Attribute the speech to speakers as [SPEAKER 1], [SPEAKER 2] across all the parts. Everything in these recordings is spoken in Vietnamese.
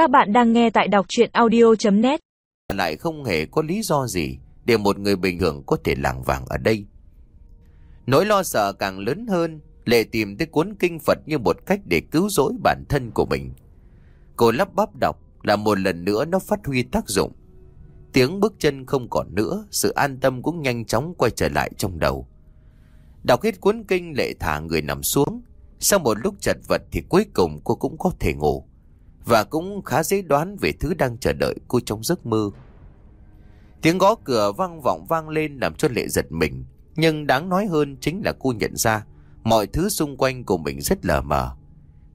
[SPEAKER 1] Các bạn đang nghe tại đọc chuyện audio.net
[SPEAKER 2] lại không hề có lý do gì để một người bình thường có thể làng vàng ở đây. Nỗi lo sợ càng lớn hơn, Lệ tìm tới cuốn kinh Phật như một cách để cứu rỗi bản thân của mình. Cô lắp bắp đọc là một lần nữa nó phát huy tác dụng. Tiếng bước chân không còn nữa, sự an tâm cũng nhanh chóng quay trở lại trong đầu. Đọc hết cuốn kinh Lệ thả người nằm xuống. Sau một lúc chật vật thì cuối cùng cô cũng có thể ngủ. Và cũng khá dễ đoán về thứ đang chờ đợi cô trong giấc mơ. Tiếng gõ cửa vang vọng vang lên làm cho Lệ giật mình. Nhưng đáng nói hơn chính là cô nhận ra mọi thứ xung quanh của mình rất lờ mờ.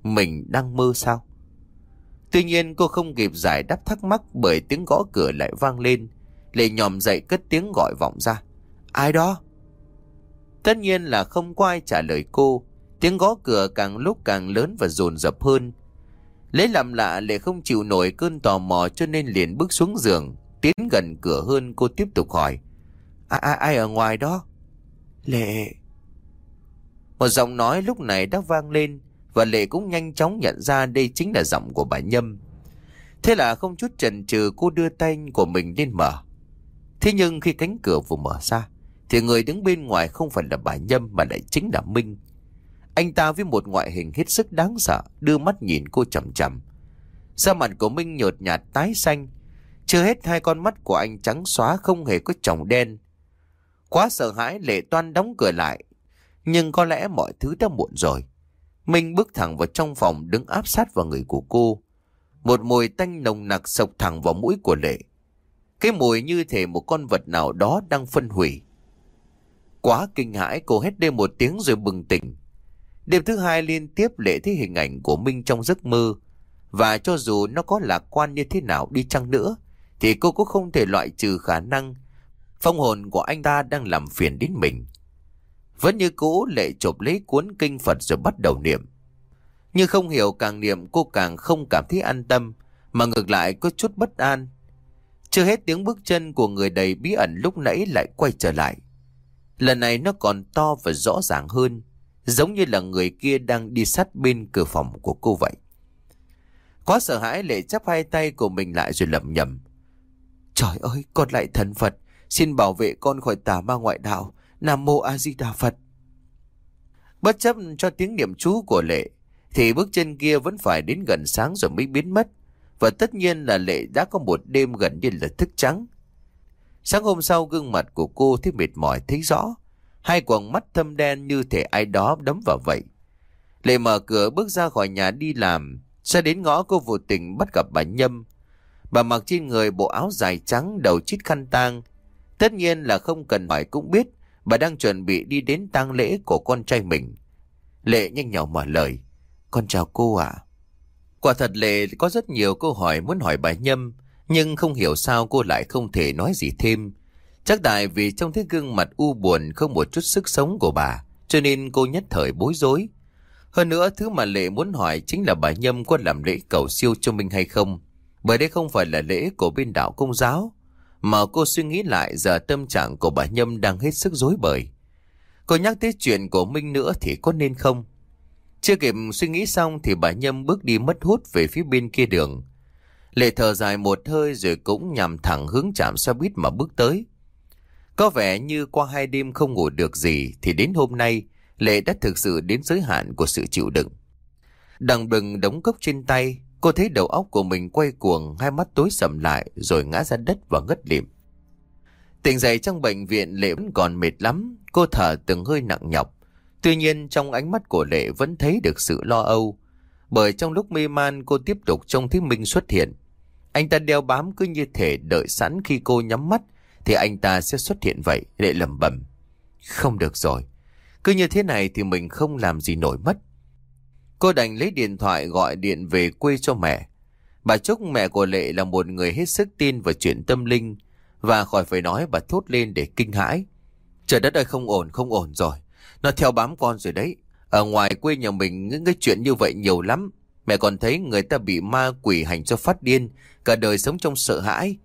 [SPEAKER 2] Mình đang mơ sao? Tuy nhiên cô không kịp giải đáp thắc mắc bởi tiếng gõ cửa lại vang lên. Lệ nhòm dậy cất tiếng gọi vọng ra. Ai đó? Tất nhiên là không có ai trả lời cô. Tiếng gõ cửa càng lúc càng lớn và dồn dập hơn. Lấy làm lạ Lệ không chịu nổi cơn tò mò cho nên liền bước xuống giường. Tiến gần cửa hơn cô tiếp tục hỏi. À, à, ai ở ngoài đó? Lệ... Một giọng nói lúc này đã vang lên và Lệ cũng nhanh chóng nhận ra đây chính là giọng của bà Nhâm. Thế là không chút chần chừ cô đưa tay của mình lên mở. Thế nhưng khi cánh cửa vừa mở ra thì người đứng bên ngoài không phải là bà Nhâm mà lại chính là Minh. Anh ta với một ngoại hình hết sức đáng sợ, đưa mắt nhìn cô chầm chầm. Da mặt của Minh nhợt nhạt tái xanh. Chưa hết hai con mắt của anh trắng xóa không hề có tròng đen. Quá sợ hãi, Lệ Toan đóng cửa lại nhưng có lẽ mọi thứ đã muộn rồi. Minh bước thẳng vào trong phòng, đứng áp sát vào người của cô. Một mùi tanh nồng nặc sộc thẳng vào mũi của Lệ. Cái mùi như thể một con vật nào đó đang phân hủy. Quá kinh hãi, cô hét lên một tiếng rồi bừng tỉnh. Đêm thứ hai liên tiếp Lệ thấy hình ảnh của Minh trong giấc mơ. Và cho dù nó có lạc quan như thế nào đi chăng nữa, thì cô cũng không thể loại trừ khả năng phong hồn của anh ta đang làm phiền đến mình. Vẫn như cũ lệ chộp lấy cuốn kinh Phật rồi bắt đầu niệm. Nhưng không hiểu càng niệm cô càng không cảm thấy an tâm, mà ngược lại có chút bất an. Chưa hết tiếng bước chân của người đầy bí ẩn lúc nãy lại quay trở lại. Lần này nó còn to và rõ ràng hơn, giống như là người kia đang đi sát bên cửa phòng của cô vậy. Quá sợ hãi lệ chắp hai tay của mình lại rồi lẩm nhẩm. Trời ơi, con lại thần Phật, xin bảo vệ con khỏi tà ma ngoại đạo. Nam Mô A Di Đà Phật. Bất chấp cho tiếng niệm chú của Lệ, thì bước chân kia vẫn phải đến gần sáng rồi mới biến mất. Và tất nhiên là Lệ đã có một đêm gần như là thức trắng. Sáng hôm sau gương mặt của cô thấy mệt mỏi thấy rõ. Hai quầng mắt thâm đen như thể ai đó đấm vào vậy. Lệ mở cửa bước ra khỏi nhà đi làm. Ra đến ngõ cô vô tình bắt gặp bà Nhâm. Bà mặc trên người bộ áo dài trắng đầu chít khăn tang. Tất nhiên là không cần hỏi cũng biết Bà đang chuẩn bị đi đến tang lễ của con trai mình. Lệ nhanh nhỏ mở lời. Con chào cô ạ. Quả thật Lệ có rất nhiều câu hỏi muốn hỏi bà Nhâm, nhưng không hiểu sao cô lại không thể nói gì thêm. Chắc tại vì trong thế gương mặt u buồn không một chút sức sống của bà, cho nên cô nhất thời bối rối. Hơn nữa, thứ mà Lệ muốn hỏi chính là bà Nhâm có làm lễ cầu siêu cho mình hay không. Bởi đây không phải là lễ của bên đạo công giáo, mà cô suy nghĩ lại giờ tâm trạng của bà Nhâm đang hết sức rối bời. Cô nhắc tới chuyện của Minh nữa thì có nên không? Chưa kịp suy nghĩ xong thì bà Nhâm bước đi mất hút về phía bên kia đường. Lệ thở dài một hơi rồi cũng nhằm thẳng hướng chạm xe buýt mà bước tới. Có vẻ như qua hai đêm không ngủ được gì thì đến hôm nay Lệ đã thực sự đến giới hạn của sự chịu đựng. Đằng bừng đống cốc trên tay, Cô thấy đầu óc của mình quay cuồng, hai mắt tối sầm lại rồi ngã ra đất và ngất lịm. Tỉnh dậy trong bệnh viện Lệ vẫn còn mệt lắm, cô thở từng hơi nặng nhọc. Tuy nhiên trong ánh mắt của Lệ vẫn thấy được sự lo âu. Bởi trong lúc mê man cô tiếp tục trông thấy Minh xuất hiện. Anh ta đeo bám cứ như thể đợi sẵn khi cô nhắm mắt thì anh ta sẽ xuất hiện vậy, để lầm bẩm Không được rồi, cứ như thế này thì mình không làm gì nổi mất. Cô đành lấy điện thoại gọi điện về quê cho mẹ. Bà Trúc mẹ của Lệ là một người hết sức tin vào chuyện tâm linh và khỏi phải nói bà thốt lên để kinh hãi. Trời đất ơi không ổn, không ổn rồi. Nó theo bám con rồi đấy. Ở ngoài quê nhà mình những cái chuyện như vậy nhiều lắm. Mẹ còn thấy người ta bị ma quỷ hành cho phát điên, cả đời sống trong sợ hãi.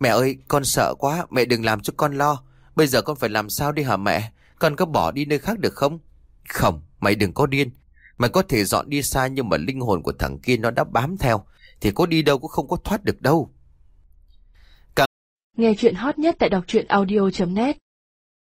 [SPEAKER 2] Mẹ ơi, con sợ quá, mẹ đừng làm cho con lo. Bây giờ con phải làm sao đi hả mẹ? Con có bỏ đi nơi khác được không? Không, mày đừng có điên. Mày có thể dọn đi xa nhưng mà linh hồn của thằng kia nó đã bám theo. thì có đi đâu cũng không có thoát được đâu.
[SPEAKER 3] Nghe chuyện hot nhất tại đọc truyện audio.net